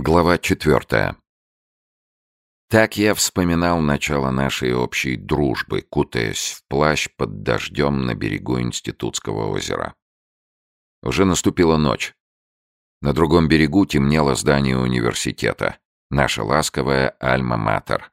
Глава четвертая. Так я вспоминал начало нашей общей дружбы, кутаясь в плащ под дождем на берегу Институтского озера. Уже наступила ночь. На другом берегу темнело здание университета, наша ласковая Альма-Матер,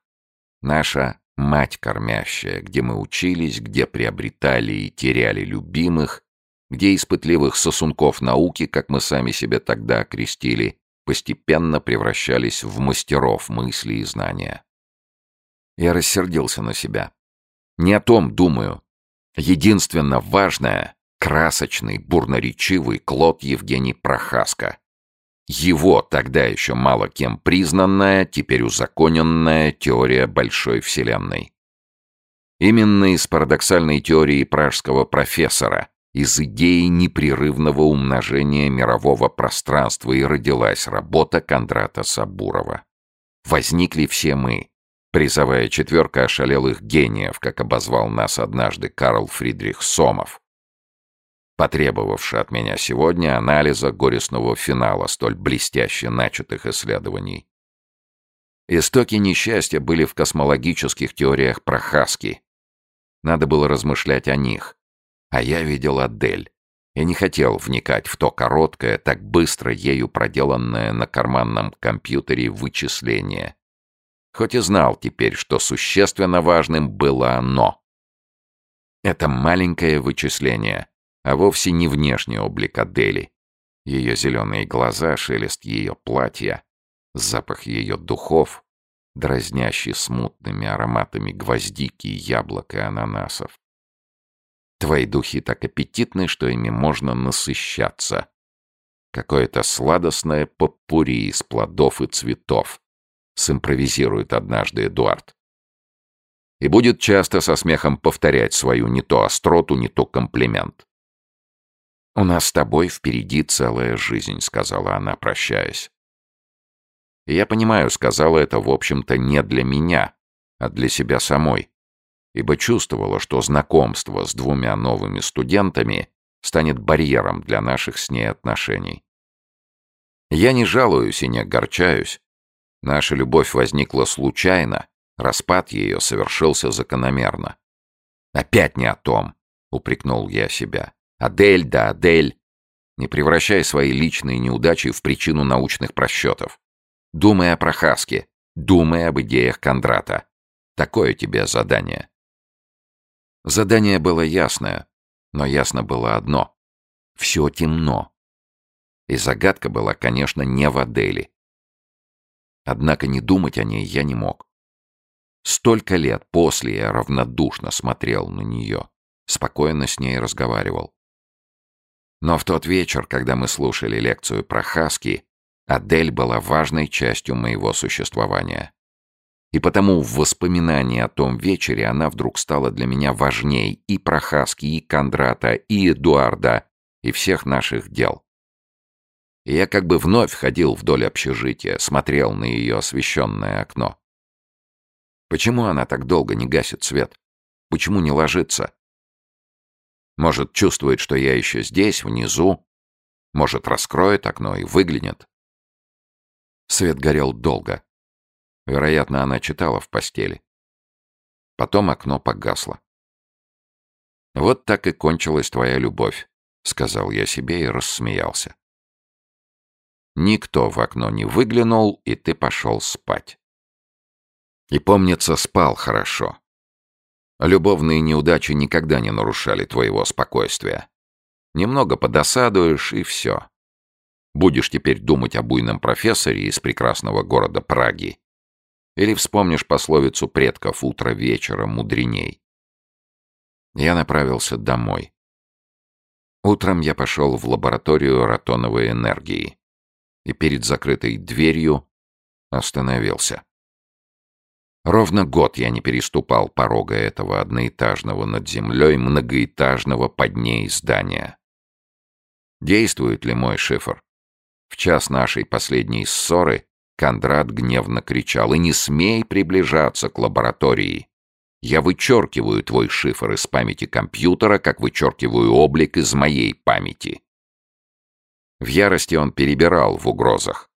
наша мать кормящая, где мы учились, где приобретали и теряли любимых, где испытливых сосунков науки, как мы сами себя тогда окрестили, постепенно превращались в мастеров мысли и знания. Я рассердился на себя. Не о том думаю. Единственно важное — красочный, бурноречивый Клод Евгений Прохаска. Его тогда еще мало кем признанная, теперь узаконенная теория Большой Вселенной. Именно из парадоксальной теории пражского профессора — из идеи непрерывного умножения мирового пространства и родилась работа Кондрата Сабурова. Возникли все мы, призовая четверка ошалелых гениев, как обозвал нас однажды Карл Фридрих Сомов, потребовавший от меня сегодня анализа горестного финала столь блестяще начатых исследований. Истоки несчастья были в космологических теориях Прохаски. Надо было размышлять о них, а я видел Адель. Я не хотел вникать в то короткое, так быстро ею проделанное на карманном компьютере вычисление. Хоть и знал теперь, что существенно важным было оно. Это маленькое вычисление, а вовсе не внешний облик Адели. Ее зеленые глаза, шелест ее платья, запах ее духов, дразнящий смутными ароматами гвоздики, яблок и ананасов. Твои духи так аппетитны, что ими можно насыщаться. Какое-то сладостное попури из плодов и цветов, симпровизирует однажды Эдуард. И будет часто со смехом повторять свою не то остроту, не то комплимент. «У нас с тобой впереди целая жизнь», — сказала она, прощаясь. Я понимаю, сказала это, в общем-то, не для меня, а для себя самой ибо чувствовала, что знакомство с двумя новыми студентами станет барьером для наших с ней отношений. Я не жалуюсь и не огорчаюсь. Наша любовь возникла случайно, распад ее совершился закономерно. «Опять не о том», — упрекнул я себя. «Адель да Адель. Не превращай свои личные неудачи в причину научных просчетов. Думай о Прохаске, думай об идеях Кондрата. Такое тебе задание». Задание было ясное, но ясно было одно. Все темно. И загадка была, конечно, не в Аделе. Однако не думать о ней я не мог. Столько лет после я равнодушно смотрел на нее, спокойно с ней разговаривал. Но в тот вечер, когда мы слушали лекцию про Хаски, Адель была важной частью моего существования. И потому в воспоминании о том вечере она вдруг стала для меня важней и Прохаски, и Кондрата, и Эдуарда, и всех наших дел. И я как бы вновь ходил вдоль общежития, смотрел на ее освещенное окно. Почему она так долго не гасит свет? Почему не ложится? Может, чувствует, что я еще здесь, внизу? Может, раскроет окно и выглянет? Свет горел долго. Вероятно, она читала в постели. Потом окно погасло. «Вот так и кончилась твоя любовь», — сказал я себе и рассмеялся. Никто в окно не выглянул, и ты пошел спать. И, помнится, спал хорошо. Любовные неудачи никогда не нарушали твоего спокойствия. Немного подосадуешь, и все. Будешь теперь думать о буйном профессоре из прекрасного города Праги или вспомнишь пословицу предков «утро вечера мудреней». Я направился домой. Утром я пошел в лабораторию ротоновой энергии и перед закрытой дверью остановился. Ровно год я не переступал порога этого одноэтажного над землей многоэтажного под ней здания. Действует ли мой шифр? В час нашей последней ссоры Кондрат гневно кричал, «И не смей приближаться к лаборатории! Я вычеркиваю твой шифр из памяти компьютера, как вычеркиваю облик из моей памяти!» В ярости он перебирал в угрозах.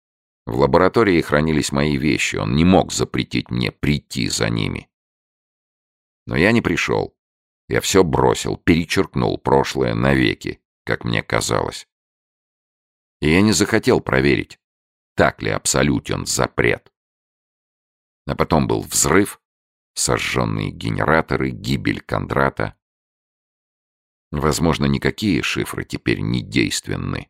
В лаборатории хранились мои вещи, он не мог запретить мне прийти за ними. Но я не пришел. Я все бросил, перечеркнул прошлое навеки, как мне казалось. И я не захотел проверить, так ли абсолютен запрет. А потом был взрыв, сожженные генераторы, гибель Кондрата. Возможно, никакие шифры теперь не действенны.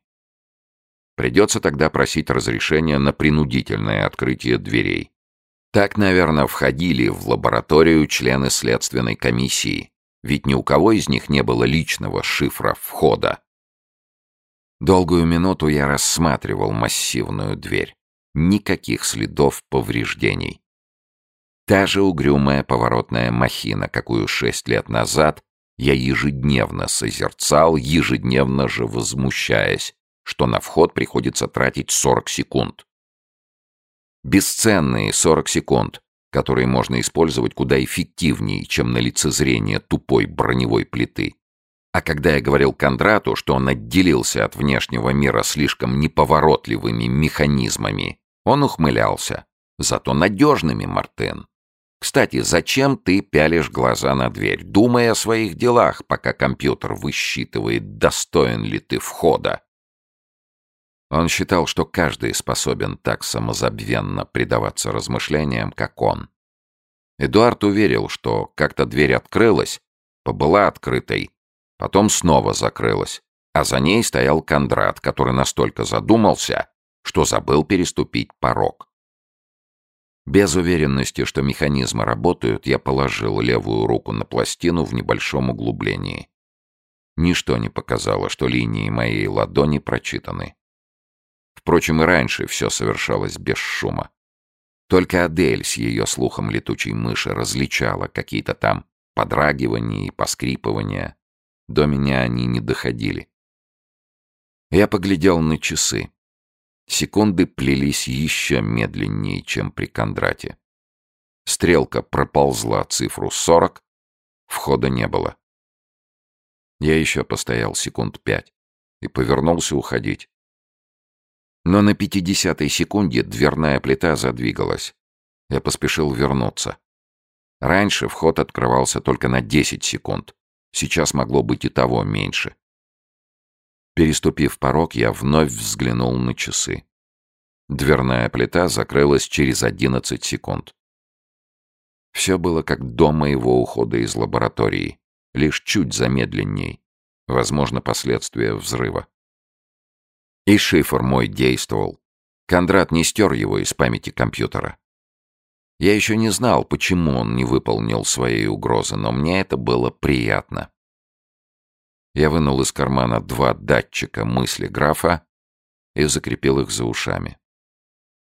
Придется тогда просить разрешения на принудительное открытие дверей. Так, наверное, входили в лабораторию члены следственной комиссии, ведь ни у кого из них не было личного шифра входа. Долгую минуту я рассматривал массивную дверь. Никаких следов повреждений. Та же угрюмая поворотная махина, какую шесть лет назад я ежедневно созерцал, ежедневно же возмущаясь, что на вход приходится тратить 40 секунд. Бесценные 40 секунд, которые можно использовать куда эффективнее, чем на лицезрение тупой броневой плиты. А когда я говорил Кондрату, что он отделился от внешнего мира слишком неповоротливыми механизмами, он ухмылялся. Зато надежными, Мартын. Кстати, зачем ты пялишь глаза на дверь? Думай о своих делах, пока компьютер высчитывает, достоин ли ты входа. Он считал, что каждый способен так самозабвенно предаваться размышлениям, как он. Эдуард уверил, что как-то дверь открылась, побыла открытой, потом снова закрылась, а за ней стоял Кондрат, который настолько задумался, что забыл переступить порог. Без уверенности, что механизмы работают, я положил левую руку на пластину в небольшом углублении. Ничто не показало, что линии моей ладони прочитаны. Впрочем, и раньше все совершалось без шума. Только Адель с ее слухом летучей мыши различала какие-то там подрагивания и поскрипывания. До меня они не доходили. Я поглядел на часы. Секунды плелись еще медленнее, чем при Кондрате. Стрелка проползла цифру сорок, входа не было. Я еще постоял секунд пять и повернулся уходить. Но на пятидесятой секунде дверная плита задвигалась. Я поспешил вернуться. Раньше вход открывался только на 10 секунд. Сейчас могло быть и того меньше. Переступив порог, я вновь взглянул на часы. Дверная плита закрылась через 11 секунд. Все было как до моего ухода из лаборатории, лишь чуть замедленней. Возможно, последствия взрыва. И шифр мой действовал. Кондрат не стер его из памяти компьютера. Я еще не знал, почему он не выполнил своей угрозы, но мне это было приятно. Я вынул из кармана два датчика мысли графа и закрепил их за ушами.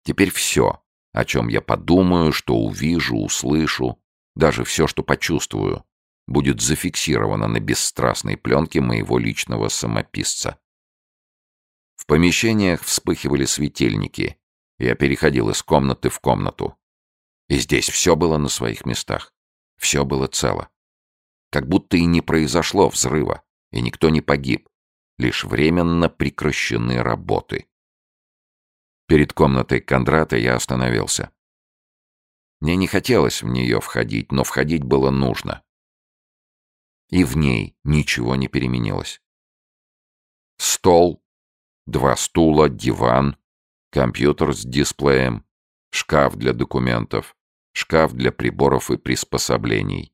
Теперь все, о чем я подумаю, что увижу, услышу, даже все, что почувствую, будет зафиксировано на бесстрастной пленке моего личного самописца. В помещениях вспыхивали светильники. Я переходил из комнаты в комнату. И здесь все было на своих местах. Все было цело. Как будто и не произошло взрыва, и никто не погиб. Лишь временно прекращены работы. Перед комнатой Кондрата я остановился. Мне не хотелось в нее входить, но входить было нужно. И в ней ничего не переменилось. Стол два стула, диван, компьютер с дисплеем, шкаф для документов, шкаф для приборов и приспособлений.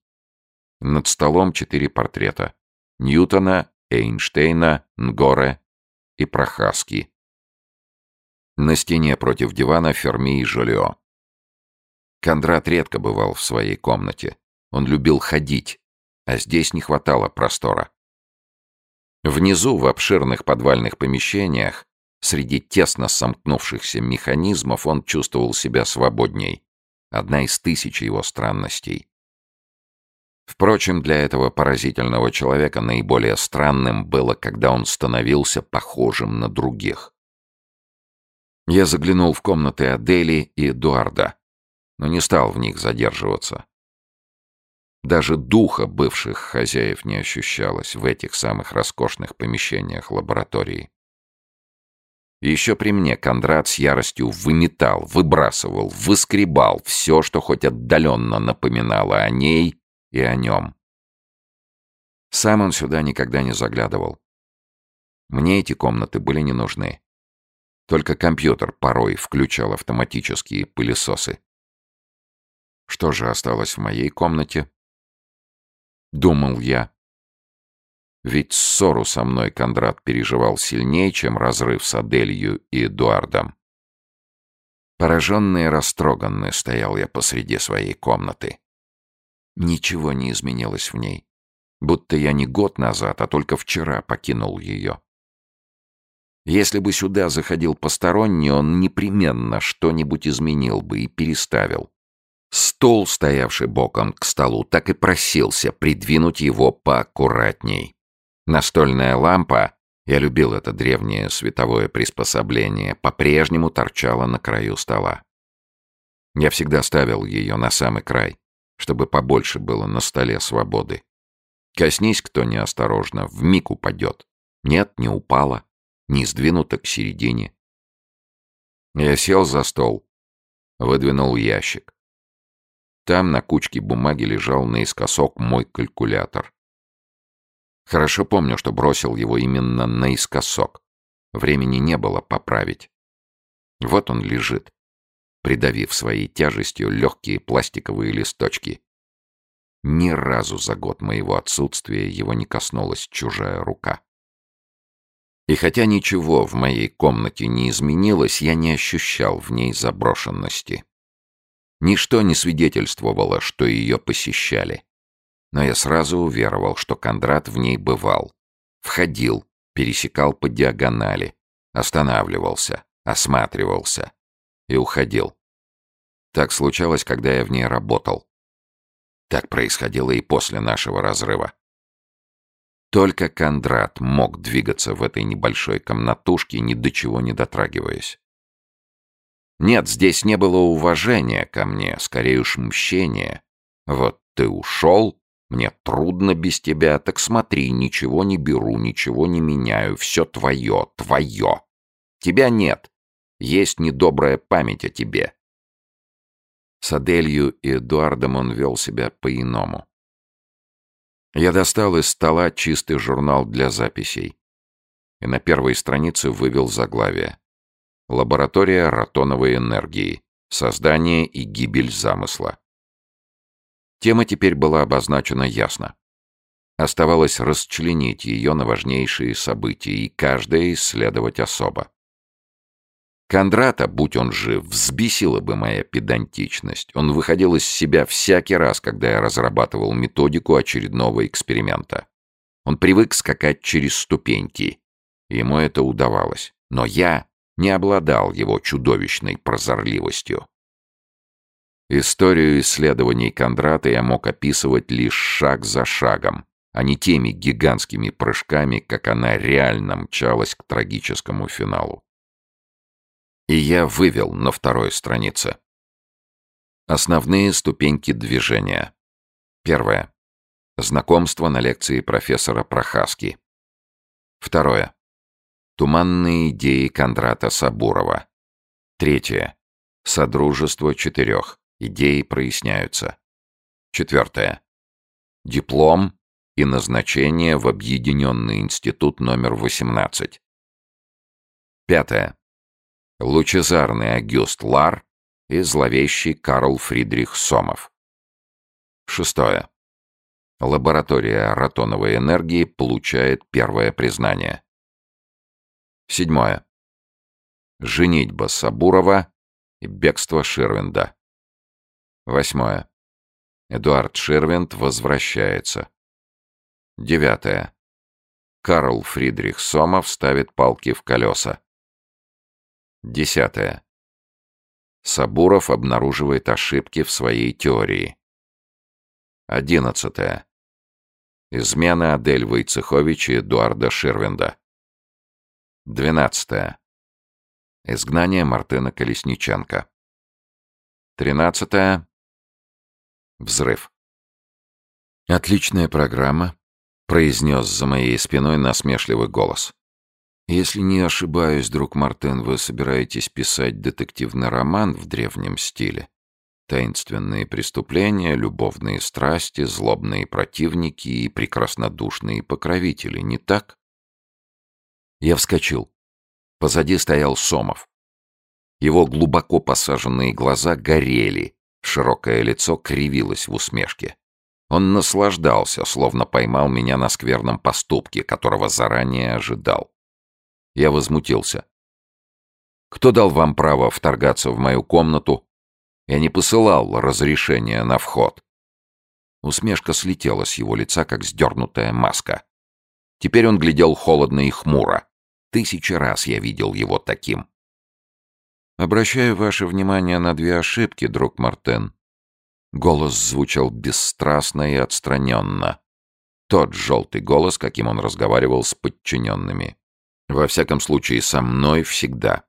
Над столом четыре портрета. Ньютона, Эйнштейна, Нгоре и Прохаски. На стене против дивана Ферми и Жолио. Кондрат редко бывал в своей комнате. Он любил ходить, а здесь не хватало простора. Внизу, в обширных подвальных помещениях, среди тесно сомкнувшихся механизмов, он чувствовал себя свободней. Одна из тысяч его странностей. Впрочем, для этого поразительного человека наиболее странным было, когда он становился похожим на других. Я заглянул в комнаты Адели и Эдуарда, но не стал в них задерживаться. Даже духа бывших хозяев не ощущалось в этих самых роскошных помещениях лаборатории. Еще при мне Кондрат с яростью выметал, выбрасывал, выскребал все, что хоть отдаленно напоминало о ней и о нем. Сам он сюда никогда не заглядывал. Мне эти комнаты были не нужны. Только компьютер порой включал автоматические пылесосы. Что же осталось в моей комнате? Думал я. Ведь ссору со мной Кондрат переживал сильнее, чем разрыв с Аделью и Эдуардом. Пораженный и растроганный стоял я посреди своей комнаты. Ничего не изменилось в ней. Будто я не год назад, а только вчера покинул ее. Если бы сюда заходил посторонний, он непременно что-нибудь изменил бы и переставил. Стол, стоявший боком к столу, так и просился придвинуть его поаккуратней. Настольная лампа, я любил это древнее световое приспособление, по-прежнему торчала на краю стола. Я всегда ставил ее на самый край, чтобы побольше было на столе свободы. Коснись кто неосторожно, вмиг упадет. Нет, не упала, не сдвинута к середине. Я сел за стол, выдвинул ящик. Там на кучке бумаги лежал наискосок мой калькулятор. Хорошо помню, что бросил его именно наискосок. Времени не было поправить. Вот он лежит, придавив своей тяжестью легкие пластиковые листочки. Ни разу за год моего отсутствия его не коснулась чужая рука. И хотя ничего в моей комнате не изменилось, я не ощущал в ней заброшенности. Ничто не свидетельствовало, что ее посещали но я сразу уверовал, что Кондрат в ней бывал. Входил, пересекал по диагонали, останавливался, осматривался и уходил. Так случалось, когда я в ней работал. Так происходило и после нашего разрыва. Только Кондрат мог двигаться в этой небольшой комнатушке, ни до чего не дотрагиваясь. Нет, здесь не было уважения ко мне, скорее уж мщения. Вот ты ушел, мне трудно без тебя, так смотри, ничего не беру, ничего не меняю, все твое, твое. Тебя нет. Есть недобрая память о тебе. С Аделью и Эдуардом он вел себя по-иному. Я достал из стола чистый журнал для записей и на первой странице вывел заглавие. Лаборатория ротоновой энергии. Создание и гибель замысла. Тема теперь была обозначена ясно. Оставалось расчленить ее на важнейшие события и каждое исследовать особо. Кондрата, будь он жив, взбесила бы моя педантичность. Он выходил из себя всякий раз, когда я разрабатывал методику очередного эксперимента. Он привык скакать через ступеньки. Ему это удавалось. Но я не обладал его чудовищной прозорливостью. Историю исследований Кондрата я мог описывать лишь шаг за шагом, а не теми гигантскими прыжками, как она реально мчалась к трагическому финалу. И я вывел на второй странице. Основные ступеньки движения. Первое. Знакомство на лекции профессора Прохаски. Второе. Туманные идеи Кондрата Сабурова. Третье. Содружество четырех. Идеи проясняются. Четвертое. Диплом и назначение в Объединенный институт номер 18. Пятое. Лучезарный Агюст Лар и зловещий Карл Фридрих Сомов. Шестое. Лаборатория ротоновой энергии получает первое признание. Седьмое. Женитьба Сабурова и бегство Ширвинда. Восьмое. Эдуард Шервинд возвращается. Девятое. Карл Фридрих Сомов ставит палки в колеса. Десятое. Сабуров обнаруживает ошибки в своей теории. Одиннадцатое. Измена Адель Войцехович и Эдуарда Ширвинда. Двенадцатое. Изгнание Мартына Колесниченко. Тринадцатое. Взрыв. «Отличная программа», — произнес за моей спиной насмешливый голос. Если не ошибаюсь, друг Мартен, вы собираетесь писать детективный роман в древнем стиле? Таинственные преступления, любовные страсти, злобные противники и прекраснодушные покровители, не так? Я вскочил. Позади стоял Сомов. Его глубоко посаженные глаза горели, широкое лицо кривилось в усмешке. Он наслаждался, словно поймал меня на скверном поступке, которого заранее ожидал. Я возмутился. «Кто дал вам право вторгаться в мою комнату я не посылал разрешения на вход. Усмешка слетела с его лица, как сдернутая маска. Теперь он глядел холодно и хмуро. Тысячи раз я видел его таким. «Обращаю ваше внимание на две ошибки, друг Мартен». Голос звучал бесстрастно и отстраненно. Тот желтый голос, каким он разговаривал с подчиненными. Во всяком случае, со мной всегда.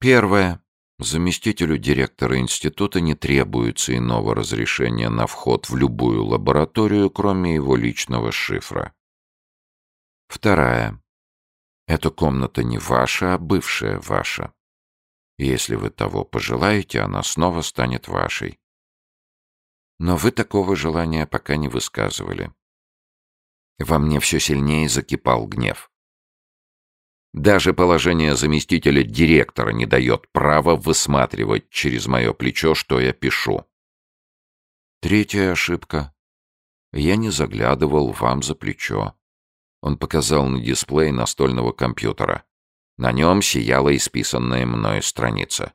Первое. Заместителю директора института не требуется иного разрешения на вход в любую лабораторию, кроме его личного шифра. Вторая. Эта комната не ваша, а бывшая ваша. Если вы того пожелаете, она снова станет вашей. Но вы такого желания пока не высказывали. Во мне все сильнее закипал гнев. Даже положение заместителя директора не дает права высматривать через мое плечо, что я пишу. Третья ошибка. Я не заглядывал вам за плечо. Он показал на дисплей настольного компьютера. На нем сияла исписанная мною страница.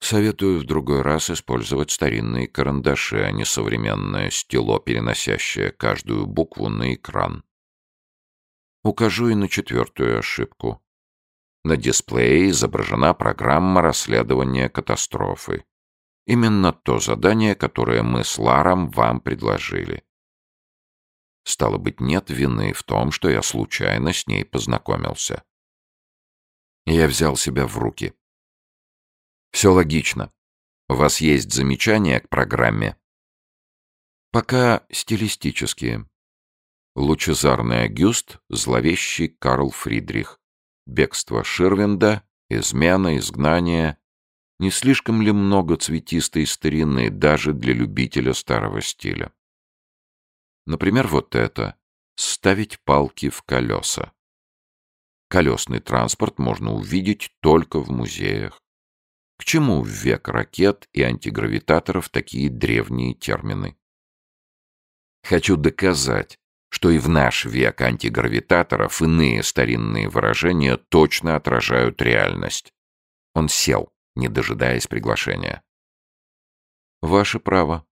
Советую в другой раз использовать старинные карандаши, а не современное стело, переносящее каждую букву на экран. Укажу и на четвертую ошибку. На дисплее изображена программа расследования катастрофы. Именно то задание, которое мы с Ларом вам предложили. Стало быть, нет вины в том, что я случайно с ней познакомился. Я взял себя в руки. Все логично. У вас есть замечания к программе? Пока стилистические. Лучезарный Агюст, зловещий Карл Фридрих. Бегство Ширвинда, измена, изгнание. Не слишком ли много цветистой старины даже для любителя старого стиля? Например, вот это. Ставить палки в колеса. Колесный транспорт можно увидеть только в музеях. К чему в век ракет и антигравитаторов такие древние термины? Хочу доказать, что и в наш век антигравитаторов иные старинные выражения точно отражают реальность. Он сел, не дожидаясь приглашения. «Ваше право»,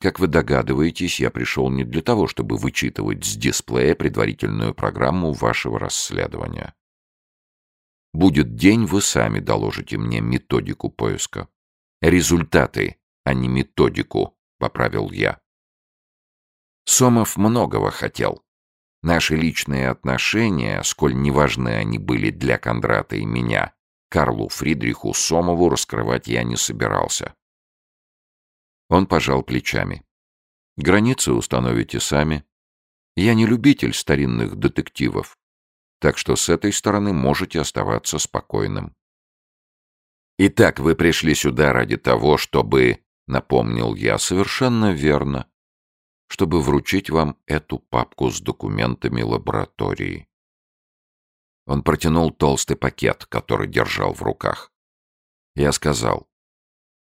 как вы догадываетесь, я пришел не для того, чтобы вычитывать с дисплея предварительную программу вашего расследования. Будет день, вы сами доложите мне методику поиска. Результаты, а не методику, поправил я. Сомов многого хотел. Наши личные отношения, сколь неважны они были для Кондрата и меня, Карлу Фридриху Сомову раскрывать я не собирался. Он пожал плечами. «Границы установите сами. Я не любитель старинных детективов, так что с этой стороны можете оставаться спокойным». «Итак, вы пришли сюда ради того, чтобы...» — напомнил я совершенно верно чтобы вручить вам эту папку с документами лаборатории. Он протянул толстый пакет, который держал в руках. Я сказал,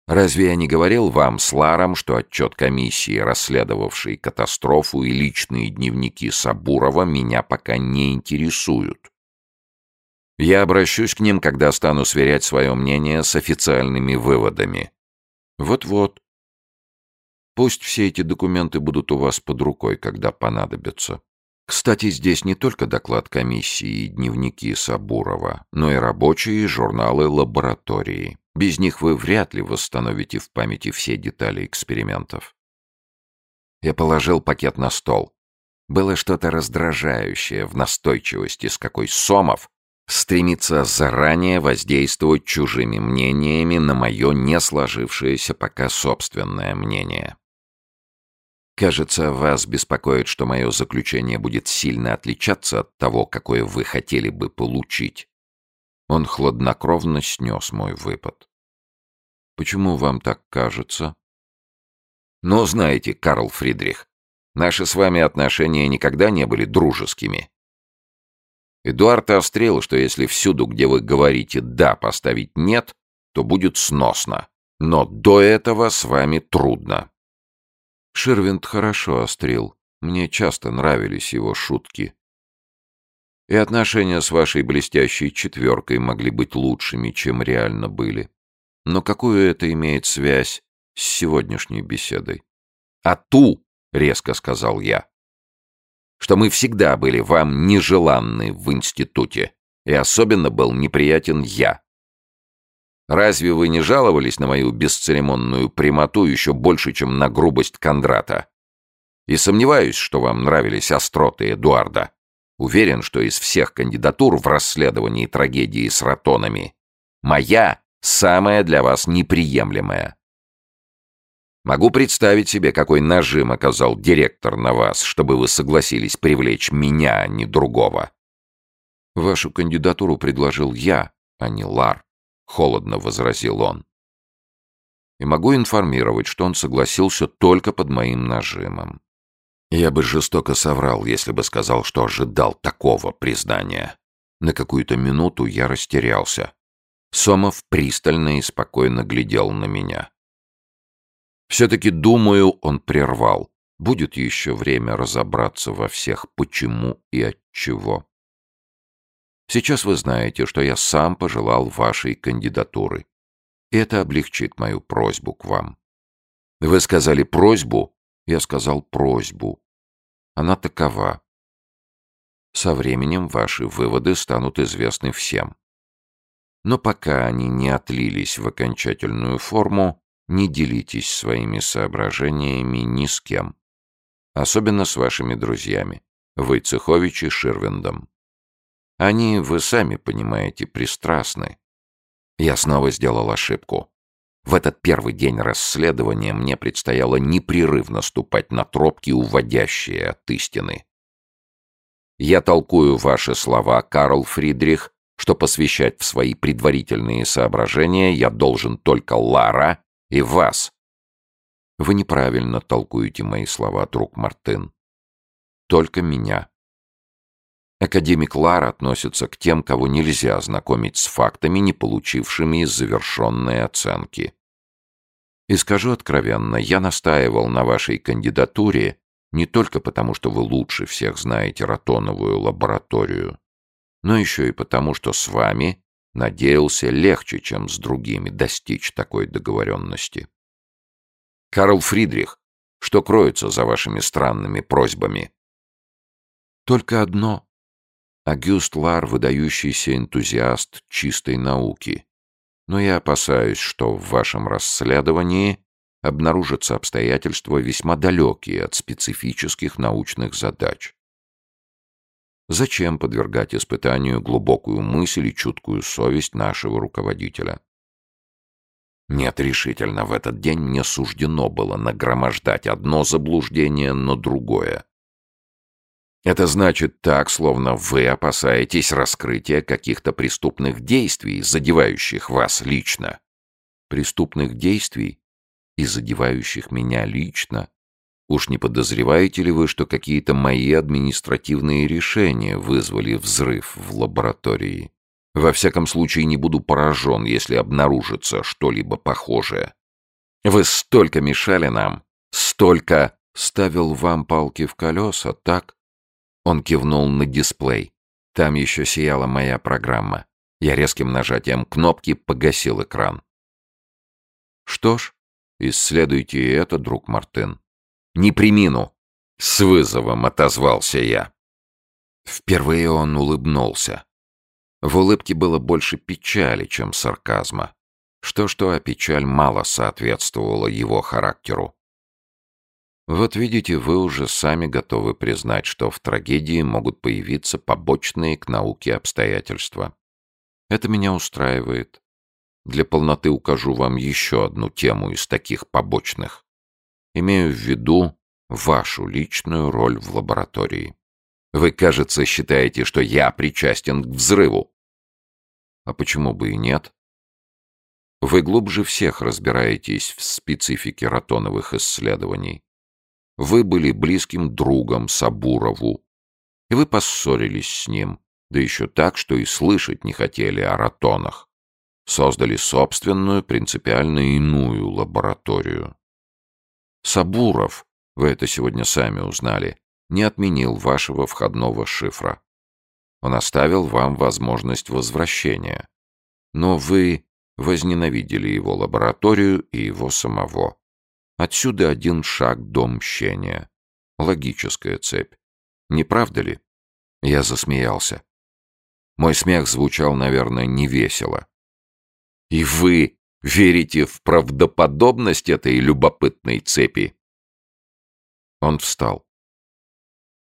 «Разве я не говорил вам с Ларом, что отчет комиссии, расследовавшей катастрофу и личные дневники Сабурова меня пока не интересуют? Я обращусь к ним, когда стану сверять свое мнение с официальными выводами». «Вот-вот», Пусть все эти документы будут у вас под рукой, когда понадобятся. Кстати, здесь не только доклад комиссии и дневники Сабурова, но и рабочие журналы лаборатории. Без них вы вряд ли восстановите в памяти все детали экспериментов. Я положил пакет на стол. Было что-то раздражающее в настойчивости, с какой Сомов стремится заранее воздействовать чужими мнениями на мое не сложившееся пока собственное мнение. Кажется, вас беспокоит, что мое заключение будет сильно отличаться от того, какое вы хотели бы получить. Он хладнокровно снес мой выпад. Почему вам так кажется? Ну, знаете, Карл Фридрих, наши с вами отношения никогда не были дружескими. Эдуард острел, что если всюду, где вы говорите «да», поставить «нет», то будет сносно. Но до этого с вами трудно. Ширвинд хорошо острил. Мне часто нравились его шутки. И отношения с вашей блестящей четверкой могли быть лучшими, чем реально были. Но какую это имеет связь с сегодняшней беседой? «А ту!» — резко сказал я. «Что мы всегда были вам нежеланны в институте, и особенно был неприятен я. Разве вы не жаловались на мою бесцеремонную прямоту еще больше, чем на грубость Кондрата? И сомневаюсь, что вам нравились остроты Эдуарда. Уверен, что из всех кандидатур в расследовании трагедии с ротонами моя самая для вас неприемлемая. Могу представить себе, какой нажим оказал директор на вас, чтобы вы согласились привлечь меня, а не другого. Вашу кандидатуру предложил я, а не Лар. — холодно возразил он. И могу информировать, что он согласился только под моим нажимом. Я бы жестоко соврал, если бы сказал, что ожидал такого признания. На какую-то минуту я растерялся. Сомов пристально и спокойно глядел на меня. Все-таки, думаю, он прервал. Будет еще время разобраться во всех почему и от чего. Сейчас вы знаете, что я сам пожелал вашей кандидатуры. Это облегчит мою просьбу к вам. Вы сказали просьбу, я сказал просьбу. Она такова. Со временем ваши выводы станут известны всем. Но пока они не отлились в окончательную форму, не делитесь своими соображениями ни с кем. Особенно с вашими друзьями, Войцехович и Ширвиндом. Они, вы сами понимаете, пристрастны. Я снова сделал ошибку. В этот первый день расследования мне предстояло непрерывно ступать на тропки, уводящие от истины. Я толкую ваши слова, Карл Фридрих, что посвящать в свои предварительные соображения я должен только Лара и вас. Вы неправильно толкуете мои слова, друг Мартын. Только меня. Академик Лар относится к тем, кого нельзя знакомить с фактами, не получившими завершенной оценки. И скажу откровенно, я настаивал на вашей кандидатуре не только потому, что вы лучше всех знаете ротоновую лабораторию, но еще и потому, что с вами надеялся легче, чем с другими, достичь такой договоренности. Карл Фридрих, что кроется за вашими странными просьбами? Только одно Агюст Лар — выдающийся энтузиаст чистой науки. Но я опасаюсь, что в вашем расследовании обнаружатся обстоятельства весьма далекие от специфических научных задач. Зачем подвергать испытанию глубокую мысль и чуткую совесть нашего руководителя? Нет, решительно, в этот день мне суждено было нагромождать одно заблуждение на другое. Это значит так, словно вы опасаетесь раскрытия каких-то преступных действий, задевающих вас лично. Преступных действий и задевающих меня лично? Уж не подозреваете ли вы, что какие-то мои административные решения вызвали взрыв в лаборатории? Во всяком случае, не буду поражен, если обнаружится что-либо похожее. Вы столько мешали нам, столько ставил вам палки в колеса, так? Он кивнул на дисплей. Там еще сияла моя программа. Я резким нажатием кнопки погасил экран. Что ж, исследуйте и это, друг Мартын. Не примину. С вызовом отозвался я. Впервые он улыбнулся. В улыбке было больше печали, чем сарказма. Что-что, а печаль мало соответствовала его характеру. Вот видите, вы уже сами готовы признать, что в трагедии могут появиться побочные к науке обстоятельства. Это меня устраивает. Для полноты укажу вам еще одну тему из таких побочных. Имею в виду вашу личную роль в лаборатории. Вы, кажется, считаете, что я причастен к взрыву. А почему бы и нет? Вы глубже всех разбираетесь в специфике ротоновых исследований. Вы были близким другом Сабурову, и вы поссорились с ним, да еще так, что и слышать не хотели о ротонах. Создали собственную, принципиально иную лабораторию. Сабуров, вы это сегодня сами узнали, не отменил вашего входного шифра. Он оставил вам возможность возвращения. Но вы возненавидели его лабораторию и его самого. Отсюда один шаг до мщения. Логическая цепь. Не правда ли? Я засмеялся. Мой смех звучал, наверное, невесело. «И вы верите в правдоподобность этой любопытной цепи?» Он встал.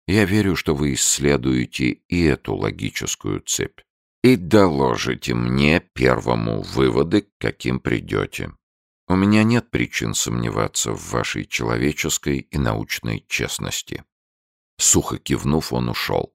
«Я верю, что вы исследуете и эту логическую цепь и доложите мне первому выводы, к каким придете. У меня нет причин сомневаться в вашей человеческой и научной честности». Сухо кивнув, он ушел.